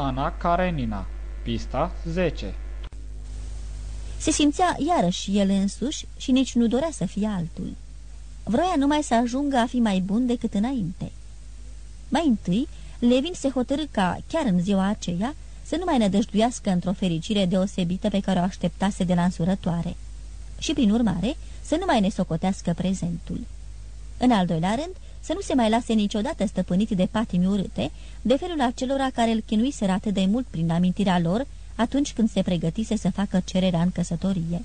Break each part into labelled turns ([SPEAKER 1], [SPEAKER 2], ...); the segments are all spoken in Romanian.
[SPEAKER 1] Ana Karenina Pista 10
[SPEAKER 2] Se simțea iarăși el însuși și nici nu dorea să fie altul. Vroia numai să ajungă a fi mai bun decât înainte. Mai întâi, Levin se hotărâ ca, chiar în ziua aceea, să nu mai nădăjduiască într-o fericire deosebită pe care o așteptase de la însurătoare și, prin urmare, să nu mai ne socotească prezentul. În al doilea rând, să nu se mai lase niciodată stăpânit de patimi urâte, de felul acelora care îl chinuiseră atât de mult prin amintirea lor atunci când se pregătise să facă cererea în căsătorie.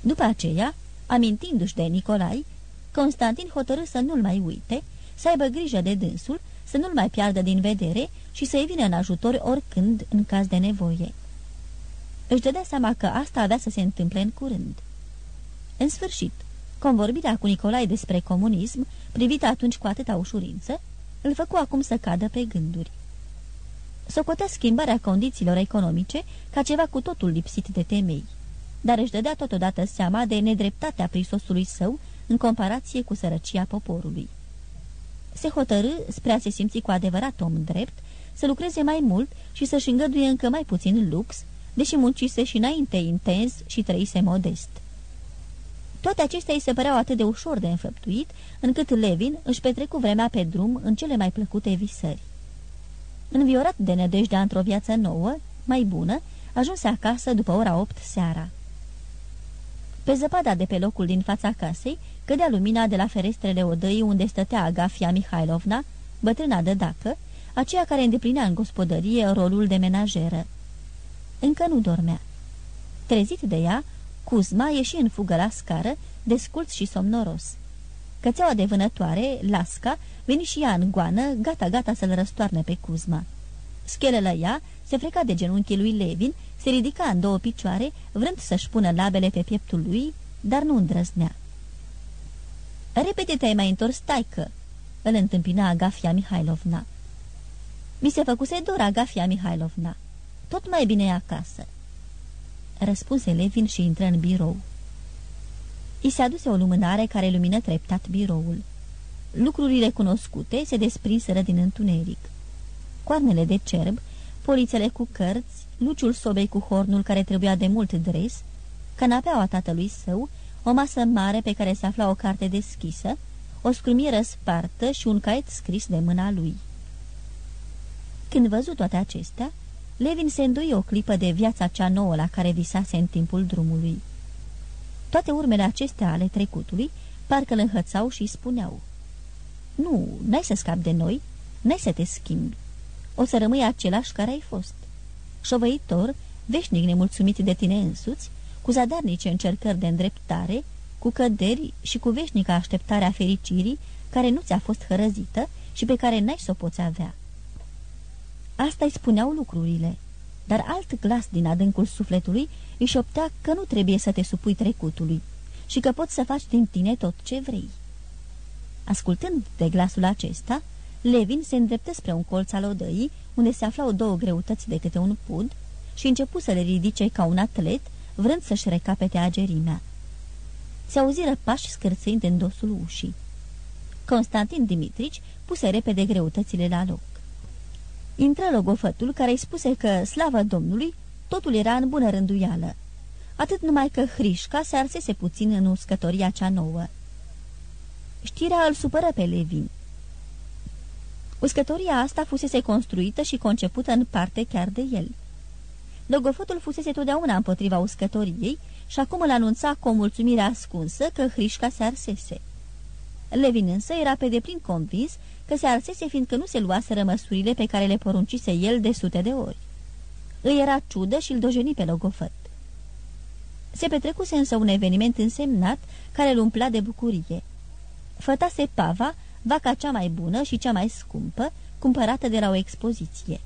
[SPEAKER 2] După aceea, amintindu-și de Nicolai, Constantin hotărâ să nu-l mai uite, să aibă grijă de dânsul, să nu-l mai piardă din vedere și să-i vină în ajutor oricând în caz de nevoie. Își dădea seama că asta avea să se întâmple în curând. În sfârșit, convorbirea cu Nicolae despre comunism, privită atunci cu atâta ușurință, îl făcu acum să cadă pe gânduri. Socotea schimbarea condițiilor economice ca ceva cu totul lipsit de temei, dar își dădea totodată seama de nedreptatea prisosului său în comparație cu sărăcia poporului. Se hotărâ, spre a se simți cu adevărat om drept, să lucreze mai mult și să-și îngăduie încă mai puțin lux, deși muncise și înainte intens și trăise modest. Toate acestea îi se păreau atât de ușor de înfăptuit, încât Levin își petrecu vremea pe drum în cele mai plăcute visări. Înviorat de nădejdea într-o viață nouă, mai bună, ajunse acasă după ora opt seara. Pe zăpada de pe locul din fața casei, cădea lumina de la ferestrele odăii unde stătea Agafia Mihailovna, bătrâna de dacă, aceea care îndeplinea în gospodărie rolul de menajeră. Încă nu dormea. Trezit de ea, Cuzma ieși în fugă la scară, desculț și somnoros. Cățeaua de vânătoare, Lasca, veni și ea în goană, gata-gata să-l răstoarne pe Cuzma. Schelele ea se freca de genunchii lui Levin, se ridica în două picioare, vrând să-și pună labele pe pieptul lui, dar nu îndrăznea. Repede te-ai mai întors, taică!" îl întâmpina Agafia Mihailovna. Mi se făcuse dor, Agafia Mihailovna. Tot mai bine e acasă." Răspunse Levin și intră în birou. I se aduse o lumânare care lumină treptat biroul. Lucrurile cunoscute se desprinseră din întuneric. Coarnele de cerb, polițele cu cărți, luciul sobei cu hornul care trebuia de mult dres, canapeaua tatălui său, o masă mare pe care se afla o carte deschisă, o scrumieră spartă și un caiet scris de mâna lui. Când văzut toate acestea, Levin se îndoi o clipă de viața cea nouă la care visase în timpul drumului. Toate urmele acestea ale trecutului parcă îl înhățau și spuneau Nu, n-ai să scapi de noi, n-ai să te schimbi. O să rămâi același care ai fost. Șovăitor, veșnic nemulțumit de tine însuți, cu zadarnice încercări de îndreptare, cu căderi și cu veșnica așteptare a fericirii care nu ți-a fost hărăzită și pe care n-ai să o poți avea. Asta îi spuneau lucrurile, dar alt glas din adâncul sufletului își șoptea că nu trebuie să te supui trecutului și că poți să faci din tine tot ce vrei. Ascultând de glasul acesta, Levin se îndreptă spre un colț al odăii, unde se aflau două greutăți de câte un pud, și începu să le ridice ca un atlet, vrând să-și recapete agerimea. Se auziră pași scârțâind în dosul ușii. Constantin Dimitrici puse repede greutățile la loc. Intră logofătul care îi spuse că, slavă Domnului, totul era în bună rânduială. Atât numai că Hrișca se arsese puțin în uscătoria cea nouă. Știrea îl supără pe Levin. Uscătoria asta fusese construită și concepută în parte chiar de el. Logofotul fusese totdeauna împotriva uscătoriei și acum îl anunța cu o mulțumire ascunsă că Hrișca se arsese. Levin însă era pe deplin convins că se arsese fiindcă nu se luaseră măsurile pe care le poruncise el de sute de ori. Îi era ciudă și îl dojeni pe logofăt. Se petrecuse însă un eveniment însemnat care îl umpla de bucurie. Fătase pava, vaca cea mai bună și cea mai scumpă, cumpărată de la o expoziție.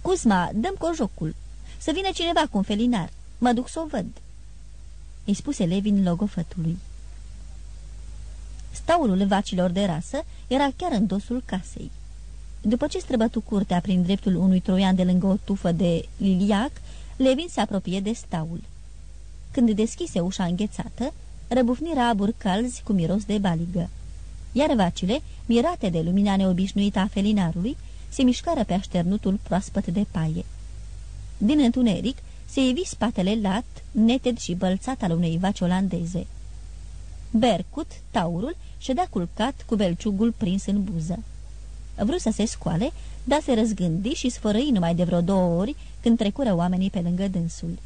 [SPEAKER 2] Cusma, dăm cojocul. Să vină cineva cu un felinar. Mă duc să o văd." Îi spuse Levin logofătului. Staulul vacilor de rasă era chiar în dosul casei. După ce străbătu curtea prin dreptul unui troian de lângă o tufă de liliac, Levin se apropie de staul. Când deschise ușa înghețată, răbufni raburi calzi cu miros de baligă. Iar vacile, mirate de lumina neobișnuită a felinarului, se mișcară pe așternutul proaspăt de paie. Din întuneric se ivi spatele lat, neted și bălțat al unei vaci olandeze. Bercut, taurul, ședea culcat cu belciugul prins în buză. Vrut să se scoale, dar se răzgândi și sfărăi numai de vreo două ori când trecură oamenii pe lângă dânsul.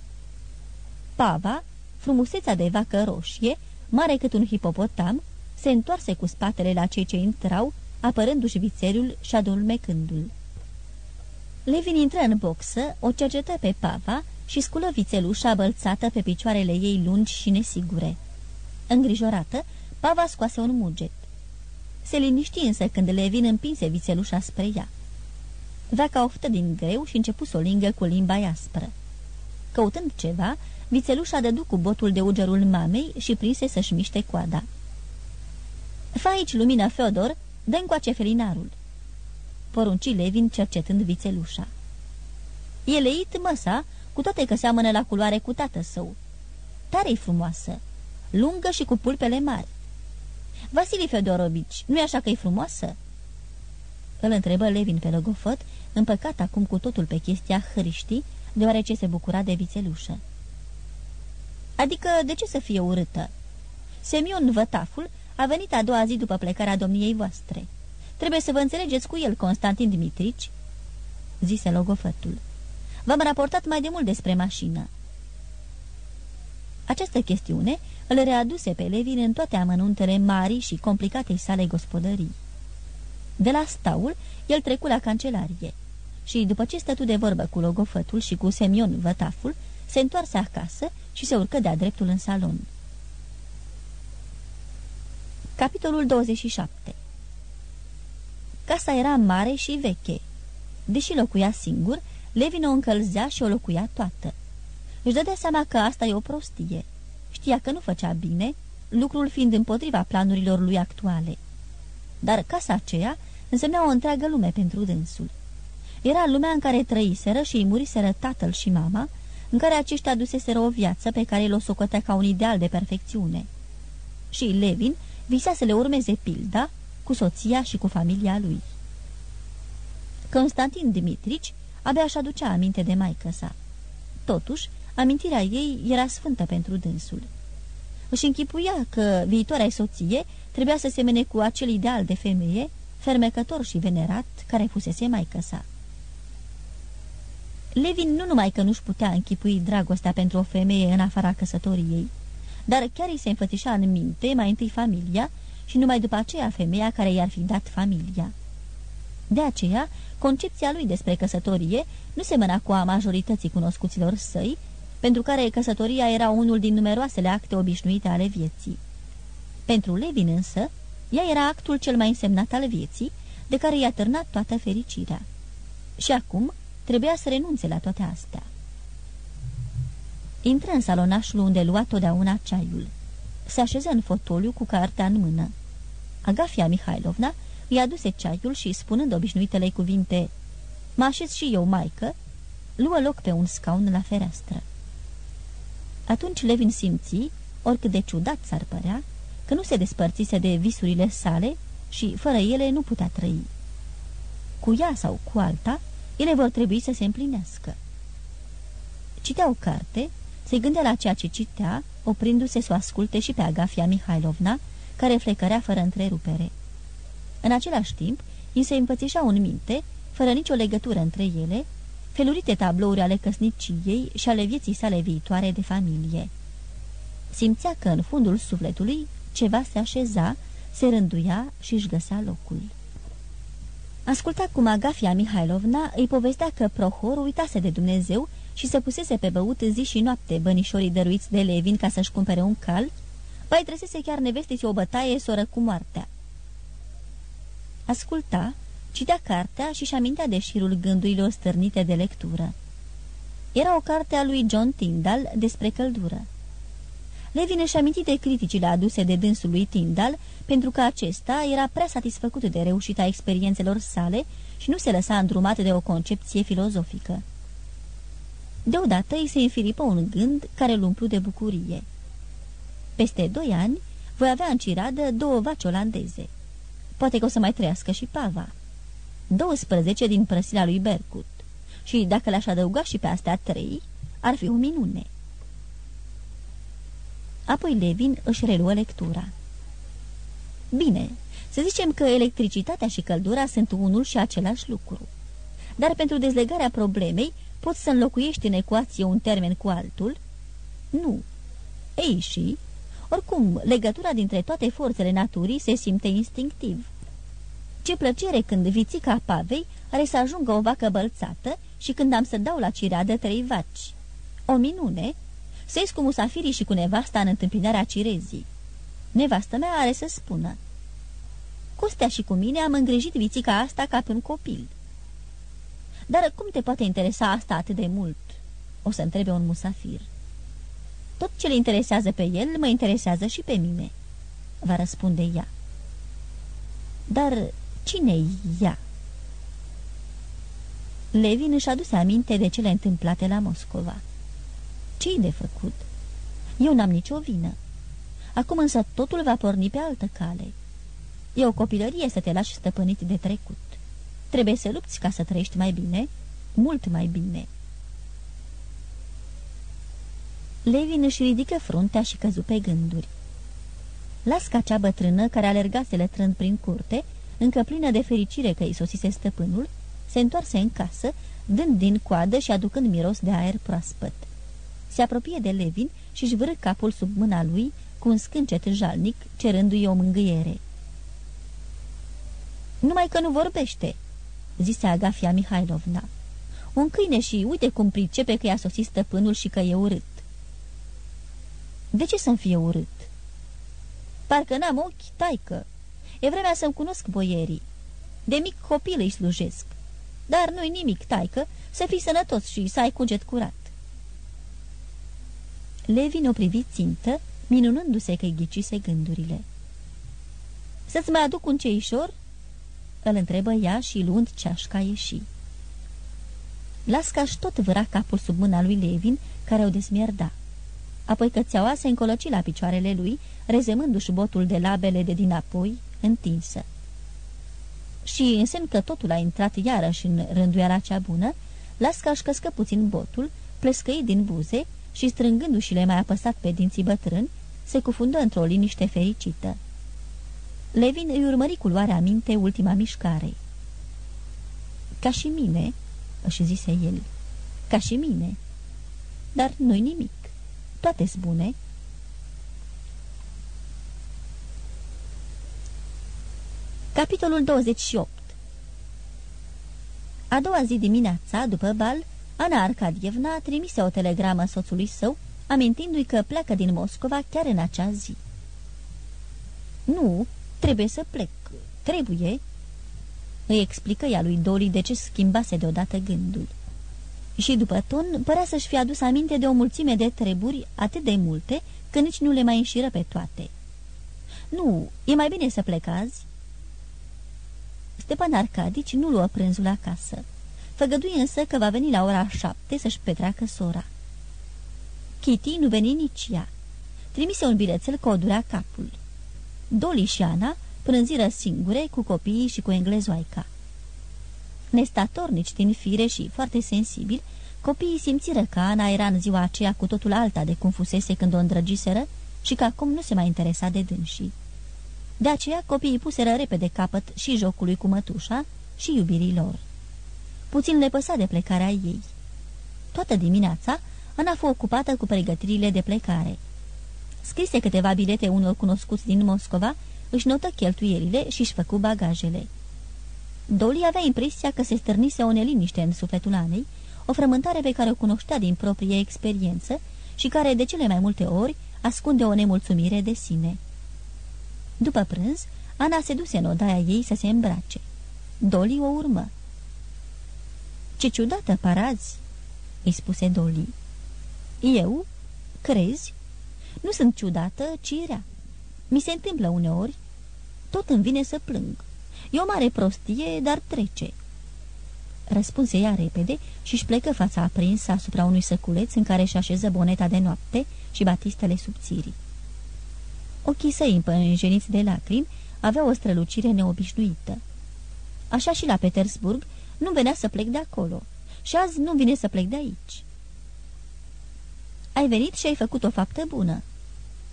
[SPEAKER 2] Pava, frumusețea de vacă roșie, mare cât un hipopotam, se întoarse cu spatele la cei ce intrau, apărându-și vițelul și adulmecându-l. Levin intră în boxă, o cercetă pe Pava și sculă vițelușa bălțată pe picioarele ei lungi și nesigure. Îngrijorată, Pava scoase un muget. Se liniști însă când Levin împinse vițelușa spre ea. Vaca oftă din greu și începu să o lingă cu limba aspră. Căutând ceva, vițelușa dădu cu botul de ugerul mamei și prinse să-și miște coada. Fa aici lumina, Feodor, dă încoace felinarul." Porunci Levin cercetând vițelușa. E leit măsa, cu toate că seamănă la culoare cu tată său. Tare-i frumoasă, lungă și cu pulpele mari. Vasili Fedorovici, nu-i așa că e frumoasă?" Îl întrebă Levin pe logofăt, împăcat acum cu totul pe chestia hriștii, deoarece se bucura de vițelușă. Adică de ce să fie urâtă? Semion Vătaful a venit a doua zi după plecarea domniei voastre. Trebuie să vă înțelegeți cu el, Constantin Dimitrici, zise logofătul. V-am raportat mai de mult despre mașină. Această chestiune îl readuse pe Levin în toate amănuntele mari și complicatei sale gospodării. De la staul, el trecu la cancelarie și, după ce stătu de vorbă cu logofătul și cu Semion Vătaful, se întoarse acasă și se urcă de-a dreptul în salon. Capitolul 27 Casa era mare și veche. Deși locuia singur, Levin o încălzea și o locuia toată. Își dădea seama că asta e o prostie. Știa că nu făcea bine, lucrul fiind împotriva planurilor lui actuale. Dar casa aceea însemna o întreagă lume pentru dânsul. Era lumea în care trăiseră și îi muriseră tatăl și mama, în care aceștia aduseseră o viață pe care l-o socotea ca un ideal de perfecțiune. Și Levin visea să le urmeze pilda cu soția și cu familia lui. Constantin Dimitrici abia își aducea aminte de maică sa. Totuși, amintirea ei era sfântă pentru dânsul. Își închipuia că viitoarea soție trebuia să semene cu acel ideal de femeie, fermecător și venerat, care fusese maică sa. Levin nu numai că nu-și putea închipui dragostea pentru o femeie în afara căsătoriei, dar chiar îi se înfățișa în minte mai întâi familia și numai după aceea femeia care i-ar fi dat familia. De aceea, concepția lui despre căsătorie nu semăna cu a majorității cunoscuților săi, pentru care căsătoria era unul din numeroasele acte obișnuite ale vieții. Pentru Levin însă, ea era actul cel mai însemnat al vieții, de care i-a târnat toată fericirea. Și acum trebuia să renunțe la toate astea. Intră în salonașul unde lua totdeauna ceaiul. Se așeză în fotoliu cu cartea în mână. Agafia Mihailovna i-a aduse ceaiul și, spunând obișnuitele cuvinte, Mă așez și eu, maică, luă loc pe un scaun la fereastră. Atunci Levin simți, oricât de ciudat s-ar părea, că nu se despărțise de visurile sale și, fără ele, nu putea trăi. Cu ea sau cu alta, ele vor trebui să se împlinească. Citea o carte, se gândea la ceea ce citea, oprindu-se să o asculte și pe Agafia Mihailovna, care flecărea fără întrerupere. În același timp, îi se împățișa un minte, fără nicio legătură între ele, felurite tablouri ale căsniciei și ale vieții sale viitoare de familie. Simțea că în fundul sufletului ceva se așeza, se rânduia și își găsea locul. Asculta cum Agafia Mihailovna îi povestea că Prohor uitase de Dumnezeu și se pusese pe băut zi și noapte bănișorii dăruiți de Levin ca să-și cumpere un cal, bai trăsese chiar nevestiți o bătaie soră cu moartea. Asculta, citea cartea și-și amintea de șirul gândurilor stârnite de lectură. Era o carte a lui John Tyndall despre căldură. Levin își aminti de criticile aduse de dânsul lui Tyndall, pentru că acesta era prea satisfăcut de reușita experiențelor sale și nu se lăsa îndrumat de o concepție filozofică. Deodată îi se înfiripă un gând care îl umplu de bucurie. Peste doi ani voi avea în ciradă două vaci olandeze. Poate că o să mai trăiască și pava. 12 din prăsila lui Bercut. Și dacă le-aș adăuga și pe astea trei, ar fi o minune. Apoi Levin își reluă lectura. Bine, să zicem că electricitatea și căldura sunt unul și același lucru. Dar pentru dezlegarea problemei poți să înlocuiești în ecuație un termen cu altul? Nu. Ei și, oricum, legătura dintre toate forțele naturii se simte instinctiv. Ce plăcere când vițica pavei are să ajungă o vacă bălțată și când am să dau la cireadă trei vaci. O minune? Să cu musafirii și cu nevasta în întâmpinarea cirezii. Nevastă mea are să spună. Costea și cu mine am îngrijit vițica asta ca pe un copil. Dar cum te poate interesa asta atât de mult? O să întrebe un musafir. Tot ce le interesează pe el, mă interesează și pe mine, va răspunde ea. Dar cine-i ea? Levin își aduse aminte de cele întâmplate la Moscova. Ce-i de făcut? Eu n-am nicio vină. Acum însă totul va porni pe altă cale. E o copilărie să te lași stăpânit de trecut. Trebuie să lupți ca să trăiești mai bine, mult mai bine. Levin își ridică fruntea și căzu pe gânduri. Lasca cea bătrână, care alergase lătrând prin curte, încă plină de fericire că îi sosise stăpânul, se întoarse în casă, dând din coadă și aducând miros de aer proaspăt. Se apropie de Levin și își vârâ capul sub mâna lui cu un scâncet jalnic, cerându-i o mângâiere. Numai că nu vorbește," zise Agafia Mihailovna. Un câine și uite cum pricepe că i-a sosit stăpânul și că e urât." De ce să-mi fie urât?" Parcă n-am ochi, taică. E vremea să-mi cunosc boierii. De mic copil îi slujesc. Dar nu-i nimic, taică, să fii sănătos și să ai cuget curat." Levin o privi țintă, minunându-se că-i ghicise gândurile. Să-ți mai aduc un ceișor?" Îl întrebă ea și luând ceașca ieși. Lasca-și tot văra capul sub mâna lui Levin, care o desmierda. Apoi cățeaua se încoloci la picioarele lui, rezemându-și botul de labele de dinapoi, întinsă. Și, în semn că totul a intrat iarăși în rânduiala cea bună, Lasca își căscă puțin botul, plescăi din buze și, strângându-și-le mai apăsat pe dinții bătrâni, se cufundă într-o liniște fericită. Levin îi urmări cu luarea minte ultima mișcare. Ca și mine, își zise el, ca și mine. Dar nu-i nimic. Toate-s bune. Capitolul 28 A doua zi dimineața, după bal, Ana Arcadievna trimise o telegramă soțului său, amintindu-i că pleacă din Moscova chiar în acea zi. Nu, trebuie să plec, trebuie," îi explică ea lui Doli de ce schimbase deodată gândul. Și după ton, părea să-și fi adus aminte de o mulțime de treburi atât de multe, că nici nu le mai înșiră pe toate. Nu, e mai bine să plecați." Stepan Arcadici nu luă prânzul acasă. Făgădui însă că va veni la ora șapte să-și petreacă sora. Kitty nu veni nici ea. Trimise un bilețel cu o durea capul. Doli și Ana prânziră singure cu copiii și cu englezoaica. Nestatornici din fire și foarte sensibil, copiii simțiră că Ana era în ziua aceea cu totul alta de cum fusese când o îndrăgiseră și că acum nu se mai interesa de dânsii. De aceea copiii puseră repede capăt și jocului cu mătușa și iubirii lor. Puțin le păsa de plecarea ei. Toată dimineața, Ana fu ocupată cu pregătirile de plecare. Scrise câteva bilete unor cunoscuți din Moscova, își notă cheltuielile și își făcu bagajele. Dolly avea impresia că se stârnise o neliniște în sufletul Anei, o frământare pe care o cunoștea din proprie experiență și care, de cele mai multe ori, ascunde o nemulțumire de sine. După prânz, Ana se duse în odaia ei să se îmbrace. Dolly o urmă. Ce ciudată parazi!" îi spuse Dolly. Eu? Crezi? Nu sunt ciudată, ci rea. Mi se întâmplă uneori. Tot îmi vine să plâng. E o mare prostie, dar trece." Răspunse ea repede și-și plecă fața aprinsă asupra unui săculeț în care își așeză boneta de noapte și batistele subțirii. Ochii săi împânjeniți de lacrimi aveau o strălucire neobișnuită. Așa și la Petersburg nu venea să plec de acolo și azi nu vine să plec de aici. Ai venit și ai făcut o faptă bună,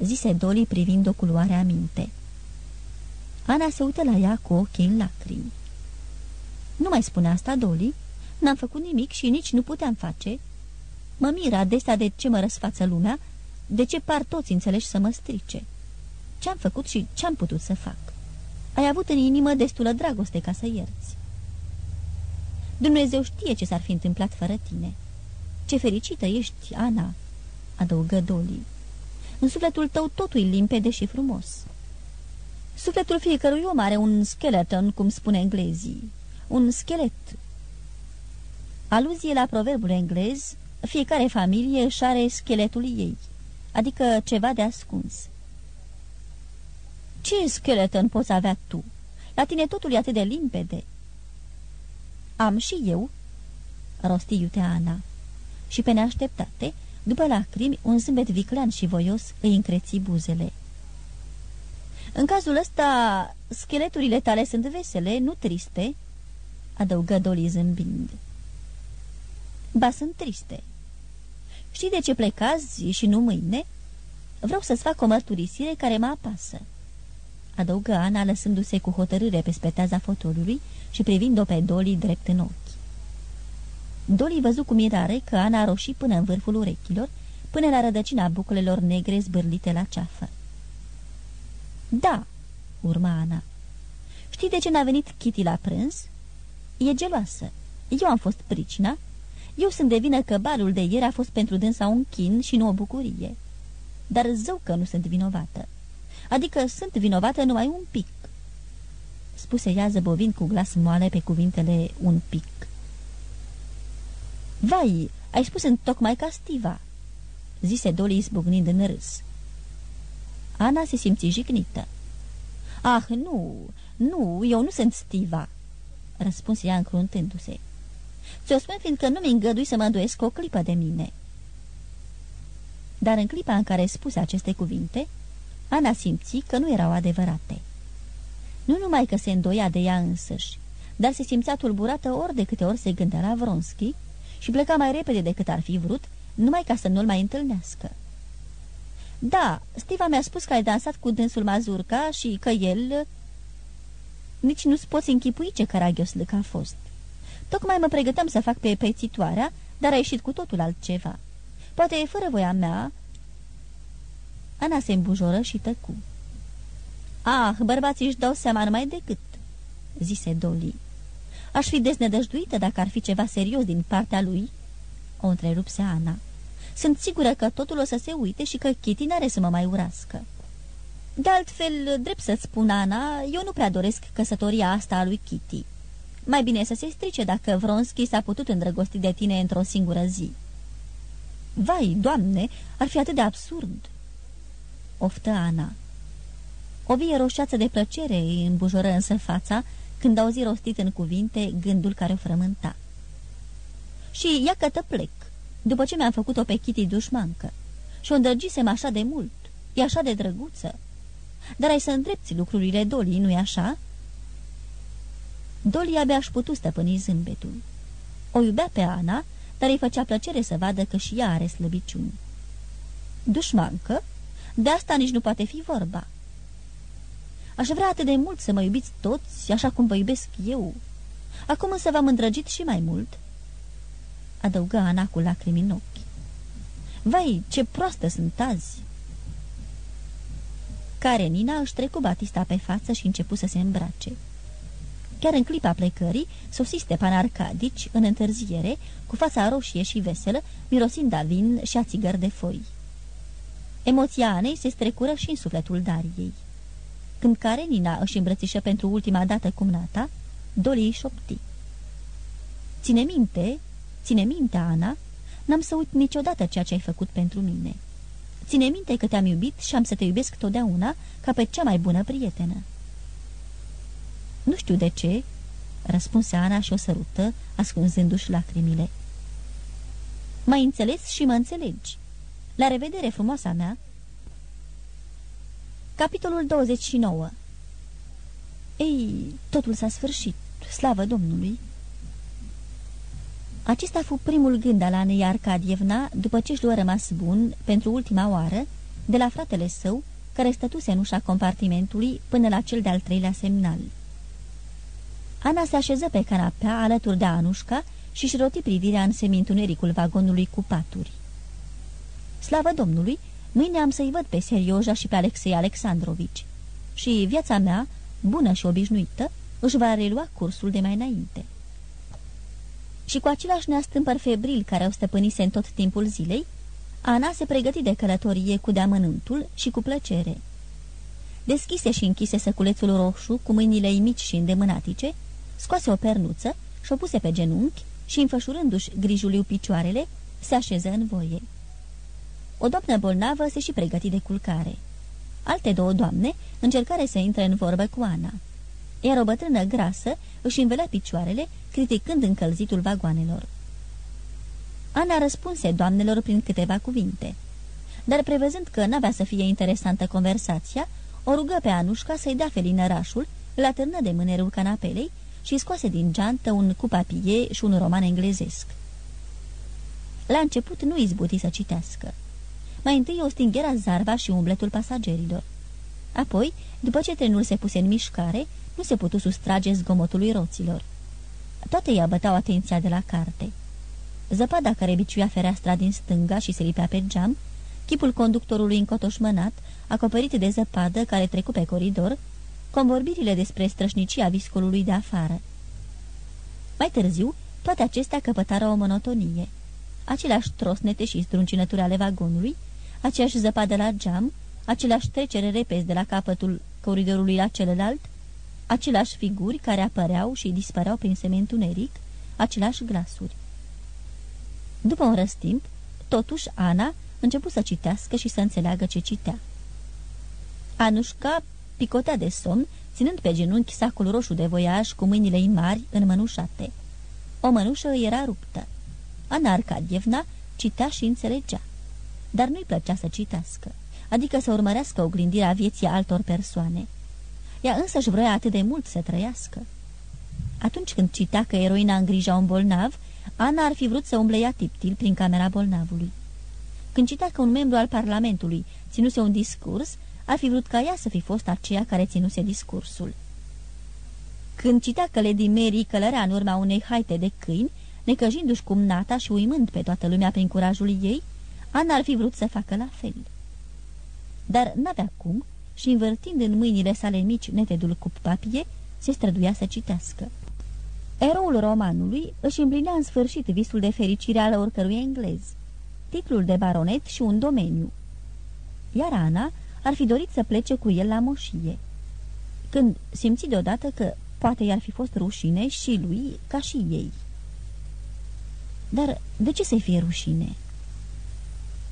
[SPEAKER 2] zise Dolly privind-o cu luare aminte. Ana se uită la ea cu ochii în lacrimi. Nu mai spune asta, Dolly. N-am făcut nimic și nici nu puteam face. Mă miră adesea de ce mă răsfață lumea, de ce par toți înțelegi să mă strice. Ce-am făcut și ce-am putut să fac? Ai avut în inimă destulă dragoste ca să ierți. Dumnezeu știe ce s-ar fi întâmplat fără tine. Ce fericită ești, Ana, adăugă Dolly. În sufletul tău totul e limpede și frumos. Sufletul fiecărui om are un skeleton, cum spune englezii. Un schelet. Aluzie la proverbul englez, fiecare familie își are scheletul ei, adică ceva de ascuns. Ce skeleton poți avea tu? La tine totul e atât de limpede. Am și eu, rosti iute Ana. Și pe neașteptate, după lacrimi, un zâmbet viclean și voios îi încreți buzele. În cazul ăsta, scheleturile tale sunt vesele, nu triste?" adăugă Dolly zâmbind. Ba, sunt triste. Știi de ce plecați și nu mâine? Vreau să-ți fac o mărturisire care mă apasă." Adăugă Ana, lăsându-se cu hotărâre pe speteaza fotolului și privind-o pe Dolly drept în ochi. Dolly văzu cu mirare că Ana roșii până în vârful urechilor, până la rădăcina buclelor negre zbârlite la ceafă. Da, urma Ana. Știi de ce n-a venit Kitty la prânz? E geloasă. Eu am fost pricina. Eu sunt de vină că balul de ieri a fost pentru dânsa un chin și nu o bucurie. Dar zău că nu sunt vinovată. Adică sunt vinovată numai un pic. Spuse ea zăbovind cu glas moale pe cuvintele un pic. Vai, ai spus în tocmai ca Stiva, zise Dolly izbucnind în râs. Ana se simți jignită. Ah, nu, nu, eu nu sunt Stiva, răspunse ea încruntându-se. Ți-o spun fiindcă nu mi îngădui să mă îndoiesc o clipă de mine. Dar în clipa în care spuse aceste cuvinte, Ana simți că nu erau adevărate. Nu numai că se îndoia de ea însăși, dar se simțea tulburată ori de câte ori se gândea la Vronski și pleca mai repede decât ar fi vrut, numai ca să nu-l mai întâlnească. Da, Stiva mi-a spus că ai dansat cu dânsul Mazurca și că el... Nici nu-ți poți închipui ce caragios a fost. Tocmai mă pregăteam să fac pe pețitoarea, dar a ieșit cu totul altceva. Poate e fără voia mea... Ana se îmbujoră și tăcu. Ah, bărbații își dau seama numai decât, zise Dolly. Aș fi deznădăjduită dacă ar fi ceva serios din partea lui, o întrerupse Ana. Sunt sigură că totul o să se uite și că Kitty n-are să mă mai urască. De altfel, drept să-ți spun, Ana, eu nu prea doresc căsătoria asta a lui Kitty. Mai bine să se strice dacă Vronski s-a putut îndrăgosti de tine într-o singură zi. Vai, doamne, ar fi atât de absurd!" Oftă Ana. O vie roșață de plăcere îi îmbujoră însă fața când auzi rostit în cuvinte gândul care o frământa. Și ia că te plec, după ce mi-am făcut-o pe Kitty dușmancă. Și o îndrăgisem așa de mult, e așa de drăguță. Dar ai să îndrepți lucrurile Dolly, nu-i așa?" Dolly abia aș putu stăpâni zâmbetul. O iubea pe Ana, dar îi făcea plăcere să vadă că și ea are slăbiciuni. Dușmancă? De asta nici nu poate fi vorba. Aș vrea atât de mult să mă iubiți toți, așa cum vă iubesc eu. Acum însă v-am îndrăgit și mai mult." Adăugă Ana cu lacrimi în ochi. Vai, ce proastă sunt azi!" Karenina își trecu Batista pe față și începu să se îmbrace. Chiar în clipa plecării, sosi Stepan Arcadici, în întârziere, cu fața roșie și veselă, mirosind a vin și a țigări de foi. Emoția Anei se strecură și în sufletul Dariei. Când Karenina își îmbrățișă pentru ultima dată cumnata, Dolly șopti. Ține minte, ține minte, Ana, n-am să uit niciodată ceea ce ai făcut pentru mine. Ține minte că te-am iubit și am să te iubesc totdeauna ca pe cea mai bună prietenă. Nu știu de ce, răspunse Ana și o sărută, ascunzându-și lacrimile. M-ai înțeles și mă înțelegi. La revedere, frumoasa mea! Capitolul 29 Ei, totul s-a sfârșit. Slavă Domnului! Acesta fu primul gând al Anei Arcadievna după ce și-l rămas bun, pentru ultima oară, de la fratele său, care stătuse în ușa compartimentului până la cel de-al treilea semnal. Ana se așeză pe canapea alături de Anușca și-și roti privirea în semintunericul vagonului cu paturi. Slavă Domnului, mâine am să-i văd pe Serioja și pe Alexei Alexandrovici. Și viața mea, bună și obișnuită, își va relua cursul de mai înainte. Și cu același neastâmpăr febril care o stăpânise în tot timpul zilei, Ana se pregăti de călătorie cu deamănântul și cu plăcere. Deschise și închise săculețul roșu cu mâinile mici și îndemânatice, scoase o pernuță și o puse pe genunchi și, înfășurându-și grijuliu picioarele, se așeză în voie. O doamnă bolnavă se și pregăti de culcare. Alte două doamne încercare să intre în vorbă cu Ana. Iar o bătrână grasă își învelea picioarele, criticând încălzitul vagoanelor. Ana răspunse doamnelor prin câteva cuvinte. Dar prevăzând că n-avea să fie interesantă conversația, o rugă pe Anușca să-i dea felinărașul, la târnă de mânerul canapelei și scoase din geantă un cupapie și un roman englezesc. La început nu izbuti să citească. Mai întâi o stinghera zarva și umbletul pasagerilor. Apoi, după ce trenul se puse în mișcare, nu se putu sustrage zgomotului roților. Toate i bătau atenția de la carte. Zăpada care biciuia fereastra din stânga și se lipea pe geam, chipul conductorului încotoșmănat, acoperit de zăpadă care trecu pe coridor, convorbirile despre strășnicia viscolului de afară. Mai târziu, toate acestea căpătară o monotonie. Aceleași trosnete și struncinături ale vagonului, aceeași zăpadă la geam, aceleași trecere repezi de la capătul coridorului la celălalt, aceleași figuri care apăreau și dispăreau prin sementuneric, aceleași glasuri. După un răstimp, totuși Ana început să citească și să înțeleagă ce citea. Anușca picotea de somn, ținând pe genunchi sacul roșu de voiaj cu mâinile mari înmănușate. O mănușă îi era ruptă. Ana Arcadievna citea și înțelegea, dar nu-i plăcea să citească, adică să urmărească oglindirea vieții altor persoane. Ea însă își vrea atât de mult să trăiască. Atunci când citea că eroina îngrija un bolnav, Ana ar fi vrut să umble ea tiptil prin camera bolnavului. Când citea că un membru al Parlamentului ținuse un discurs, ar fi vrut ca ea să fi fost aceea care ținuse discursul. Când citea că Lady Mary călărea în urma unei haite de câini, necăjindu-și cum nata și uimând pe toată lumea prin curajul ei, Ana ar fi vrut să facă la fel. Dar n-avea cum și, învârtind în mâinile sale mici netedul cu papie, se străduia să citească. Eroul romanului își împlinea în sfârșit visul de fericire al oricărui englez, titlul de baronet și un domeniu. Iar Ana ar fi dorit să plece cu el la moșie. Când simți deodată că poate i-ar fi fost rușine și lui ca și ei. Dar de ce să-i fie rușine?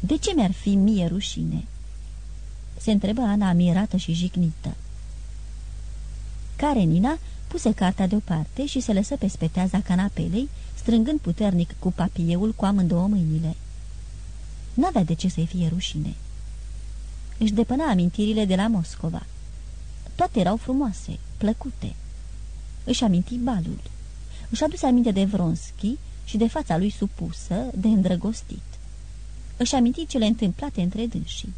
[SPEAKER 2] De ce mi-ar fi mie rușine? Se întrebă Ana mirată și jignită. Karenina puse cartea deoparte și se lăsă pe speteaza canapelei, strângând puternic cu papieul cu amândouă mâinile. N-avea de ce să-i fie rușine. Își depăna amintirile de la Moscova. Toate erau frumoase, plăcute. Își aminti balul. Își aduse aminte de Vronski și de fața lui supusă, de îndrăgostit. Își aminti cele întâmplate între dânsii.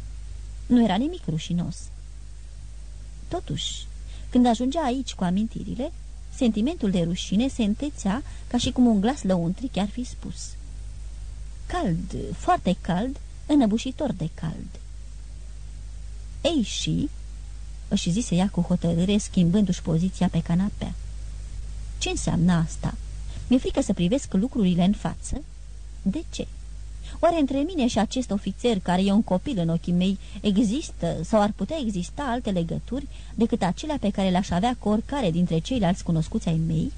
[SPEAKER 2] Nu era nimic rușinos. Totuși, când ajungea aici cu amintirile, sentimentul de rușine se întețea ca și cum un glas lăuntric ar fi spus. Cald, foarte cald, înăbușitor de cald. Ei și, își zise ea cu hotărâre, schimbându-și poziția pe canapea. Ce înseamnă asta? Mi-e frică să privesc lucrurile în față? De ce? Oare între mine și acest ofițer, care e un copil în ochii mei, există sau ar putea exista alte legături decât acelea pe care le-aș avea cu oricare dintre ceilalți cunoscuți ai mei?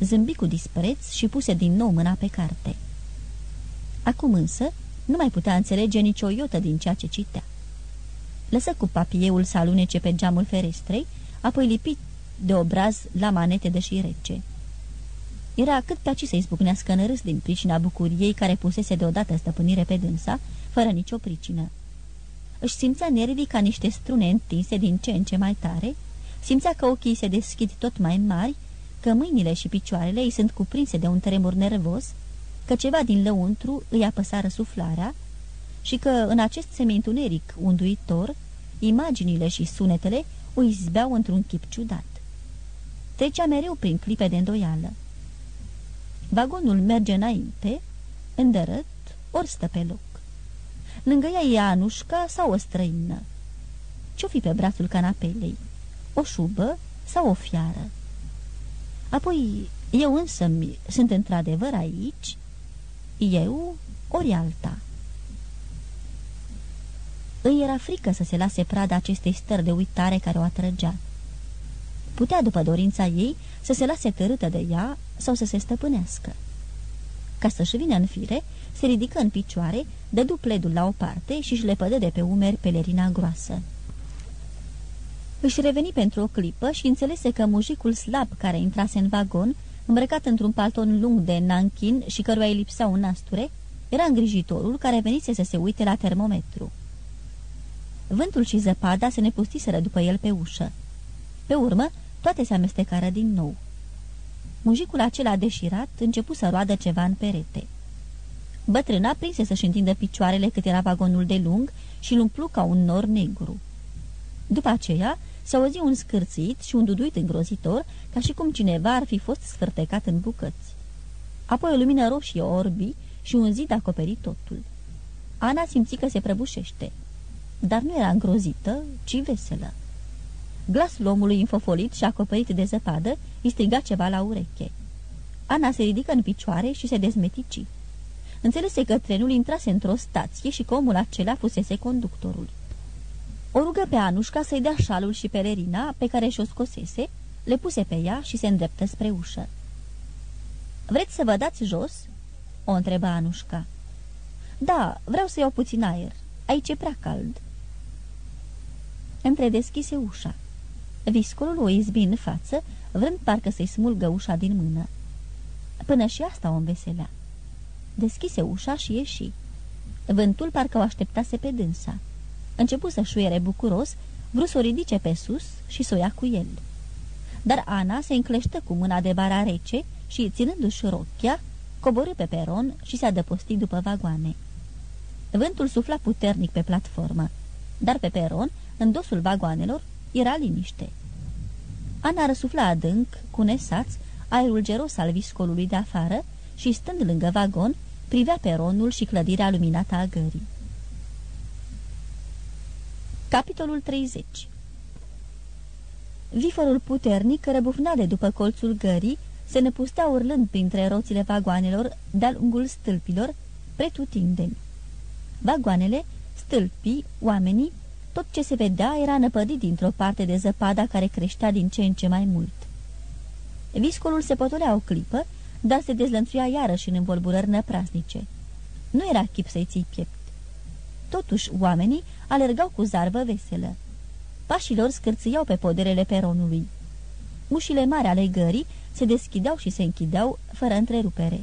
[SPEAKER 2] Zâmbi cu dispreț și puse din nou mâna pe carte. Acum însă nu mai putea înțelege nicio iotă din ceea ce citea. Lăsă cu papieul să alunece pe geamul ferestrei, apoi lipit de obraz la manete de și rece. Era cât pe aci să izbucnească în râs din pricina bucuriei care pusese deodată stăpânire pe dânsa, fără nicio pricină. Își simțea nervii ca niște strune întinse din ce în ce mai tare, Simțea că ochii se deschid tot mai mari, că mâinile și picioarele îi sunt cuprinse de un tremur nervos, că ceva din lăuntru îi apăsa răsuflarea și că în acest semintuneric unduitor, imaginile și sunetele o izbeau într-un chip ciudat. Trecea mereu prin clipe de îndoială. Vagonul merge înainte, îndărât, ori stă pe loc. Lângă ea e Anușca sau o străină. Ce-o fi pe brațul canapelei? O șubă sau o fiară? Apoi, eu însă sunt într-adevăr aici? Eu ori alta? Îi era frică să se lase prada acestei stări de uitare care o atrăgea. Putea, după dorința ei, să se lase cărâtă de ea sau să se stăpânească. Ca să-și vină în fire, se ridică în picioare, dădu pledul la o parte și își lepădă de pe umeri pelerina groasă. Își reveni pentru o clipă și înțelese că mujicul slab care intrase în vagon, îmbrăcat într-un palton lung de nanchin și căruia îi lipsau nasture, era îngrijitorul care venise să se uite la termometru. Vântul și zăpada se nepustiseră după el pe ușă. Pe urmă, toate se amestecară din nou. Mujicul acela deșirat începu să roadă ceva în perete. Bătrâna prinse să-și întindă picioarele cât era vagonul de lung și îl umplu ca un nor negru. După aceea, se auzi un scârțit și un duduit îngrozitor, ca și cum cineva ar fi fost sfârtecat în bucăți. Apoi o lumină roșie orbi și un zid acoperi totul. Ana simți că se prăbușește, dar nu era îngrozită, ci veselă. Glasul omului înfofolit și acoperit de zăpadă îi striga ceva la ureche. Ana se ridică în picioare și se dezmetici. Înțelese că trenul intrase într-o stație și că omul acela fusese conductorul. O rugă pe Anușca să-i dea șalul și pelerina pe care și-o scosese, le puse pe ea și se îndreptă spre ușă. Vreți să vă dați jos?" o întrebă Anușca. Da, vreau să iau puțin aer. Aici e prea cald." Întredeschise ușa. Viscolul o izbi în față, vrând parcă să-i smulgă ușa din mână. Până și asta o înveselea. Deschise ușa și ieși. Vântul parcă o așteptase pe dânsa. Începu să șuiere bucuros, vrut să o ridice pe sus și să o ia cu el. Dar Ana se încleștă cu mâna de bara rece și, ținându-și rochia, coborâ pe peron și se adăposti după vagoane. Vântul sufla puternic pe platformă, dar pe peron, în dosul vagoanelor, era liniște. Ana răsufla adânc, cu nesaț, aerul geros al viscolului de afară și, stând lângă vagon, privea peronul și clădirea luminată a gării. Capitolul 30 Viforul puternic răbufna de după colțul gării, se năpustea urlând printre roțile vagoanelor de-a lungul stâlpilor, pretutindeni. Vagoanele, stâlpii, oamenii, tot ce se vedea era năpădit dintr-o parte de zăpada care creștea din ce în ce mai mult. Viscolul se potolea o clipă, dar se dezlănțuia iarăși în învolburări năprasnice. Nu era chip să-i ții piept. Totuși, oamenii alergau cu zarvă veselă. Pașii lor scârțâiau pe poderele peronului. Ușile mari ale gării se deschideau și se închideau fără întrerupere.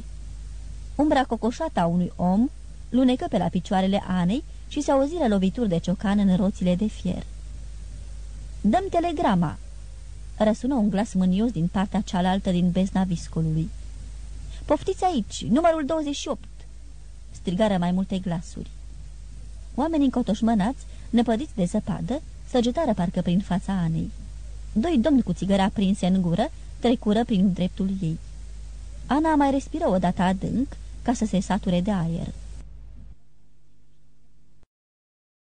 [SPEAKER 2] Umbra cocoșată a unui om lunecă pe la picioarele Anei și se auziră lovituri de ciocan în roțile de fier. Dăm telegrama!" răsună un glas mânios din partea cealaltă din bezna viscolului. Poftiți aici, numărul 28!" strigară mai multe glasuri. Oamenii încotoșmănați, năpădiți de zăpadă, săgetară parcă prin fața Anei. Doi domni cu țigăra prinse în gură trecură prin dreptul ei. Ana mai respiră odată adânc ca să se sature de aer.